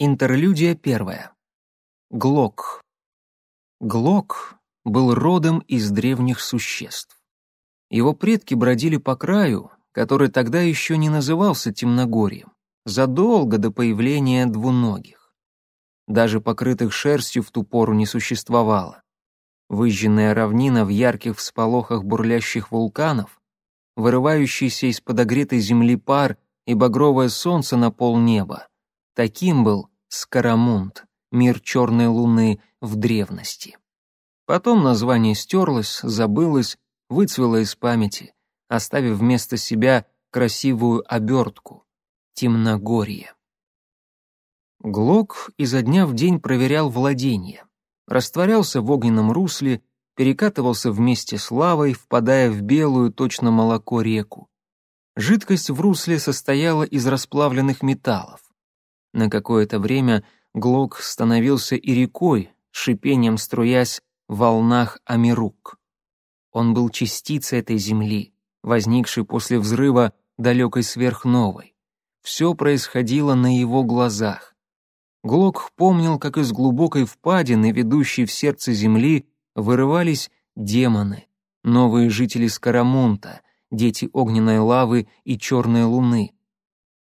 Интерлюдия первая. Глок. Глок был родом из древних существ. Его предки бродили по краю, который тогда еще не назывался Темногорьем, задолго до появления двуногих. Даже покрытых шерстью в ту пору не существовало. Выжженная равнина в ярких всполохах бурлящих вулканов, вырывающийся из подогретой земли пар и багровое солнце на полнеба — таким был Скарамунд, мир черной луны в древности. Потом название стерлось, забылось, выцвело из памяти, оставив вместо себя красивую обертку — темногорье. Глок изо дня в день проверял владение, растворялся в огненном русле, перекатывался вместе с лавой, впадая в белую, точно молоко, реку. Жидкость в русле состояла из расплавленных металлов. На какое-то время Глок становился и рекой, шипением струясь в волнах Амирук. Он был частицей этой земли, возникшей после взрыва далекой сверхновой. Все происходило на его глазах. Глок помнил, как из глубокой впадины, ведущей в сердце земли, вырывались демоны, новые жители Скарамунта, дети огненной лавы и черной луны.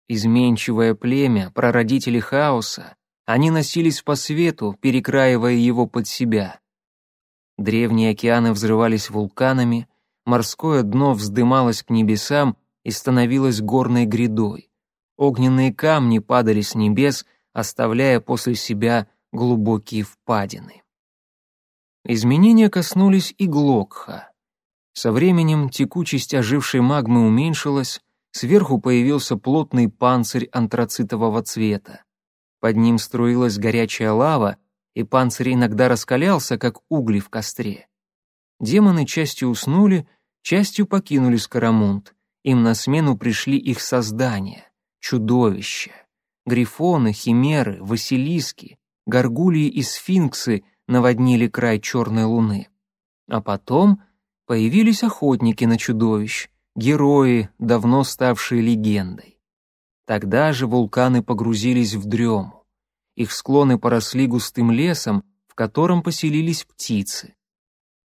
Изменчивое племя, прародители хаоса, они носились по свету, перекраивая его под себя. Древние океаны взрывались вулканами, морское дно вздымалось к небесам и становилось горной грядой. Огненные камни падали с небес, оставляя после себя глубокие впадины. Изменения коснулись и Глокха. Со временем текучесть ожившей магмы уменьшилась, Сверху появился плотный панцирь антрацитового цвета. Под ним струилась горячая лава, и панцирь иногда раскалялся, как угли в костре. Демоны частью уснули, частью покинули Скоромунд. Им на смену пришли их создания, чудовища. Грифоны, химеры, василиски, горгулии и сфинксы наводнили край черной луны. А потом появились охотники на чудовищ — герои, давно ставшие легендой. Тогда же вулканы погрузились в дрему. Их склоны поросли густым лесом, в котором поселились птицы.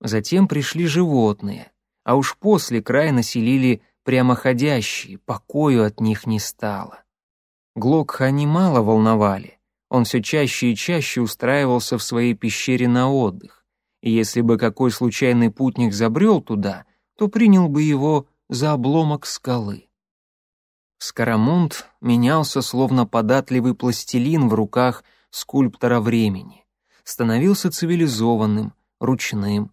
Затем пришли животные, а уж после край населили прямоходящие, покою от них не стало. Глокха немало волновали, он все чаще и чаще устраивался в своей пещере на отдых, и если бы какой случайный путник забрел туда, то принял бы его за обломок скалы. Скоромунд менялся словно податливый пластилин в руках скульптора времени. Становился цивилизованным, ручным.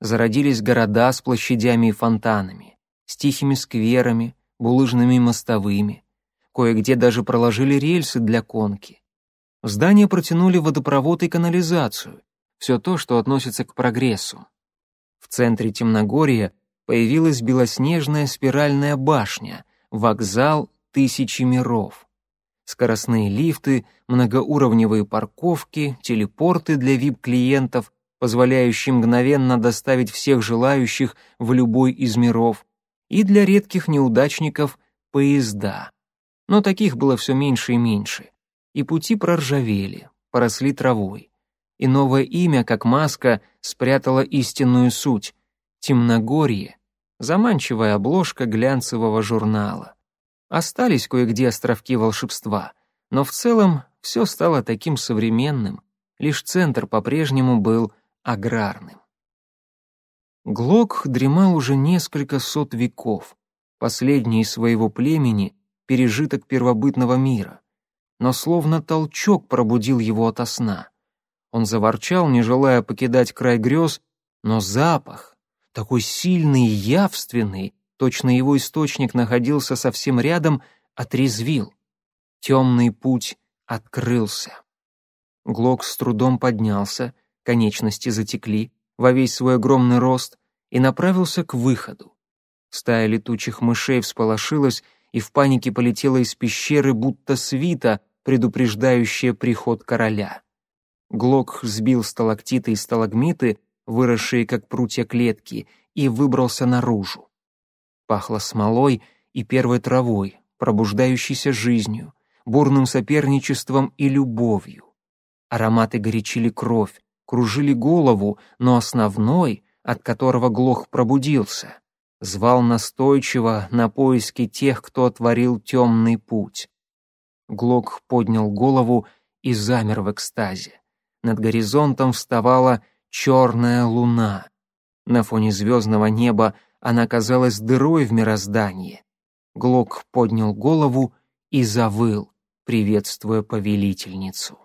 Зародились города с площадями и фонтанами, с тихими скверами, булыжными мостовыми. Кое-где даже проложили рельсы для конки. В здание протянули водопровод и канализацию, все то, что относится к прогрессу. В центре Темногория появилась белоснежная спиральная башня, вокзал тысячи миров. Скоростные лифты, многоуровневые парковки, телепорты для VIP-клиентов, позволяющие мгновенно доставить всех желающих в любой из миров, и для редких неудачников поезда. Но таких было все меньше и меньше. И пути проржавели, поросли травой. И новое имя, как маска, спрятало истинную суть — темногорье, заманчивая обложка глянцевого журнала. Остались кое-где островки волшебства, но в целом все стало таким современным, лишь центр по-прежнему был аграрным. Глок дремал уже несколько сот веков, последний из своего племени, пережиток первобытного мира, но словно толчок пробудил его ото сна. Он заворчал, не желая покидать край грез, но запах, такой сильный и явственный, точно его источник находился совсем рядом, отрезвил. Темный путь открылся. Глок с трудом поднялся, конечности затекли во весь свой огромный рост и направился к выходу. Стая летучих мышей всполошилась и в панике полетела из пещеры, будто свита, предупреждающая приход короля. Глок сбил сталактиты и сталагмиты, выросшие как прутья клетки, и выбрался наружу. Пахло смолой и первой травой, пробуждающейся жизнью, бурным соперничеством и любовью. Ароматы горячили кровь, кружили голову, но основной, от которого Глох пробудился, звал настойчиво на поиски тех, кто отворил темный путь. Глок поднял голову и замер в экстазе. Над горизонтом вставала черная луна. На фоне звездного неба она казалась дырой в мироздании. Глок поднял голову и завыл, приветствуя повелительницу.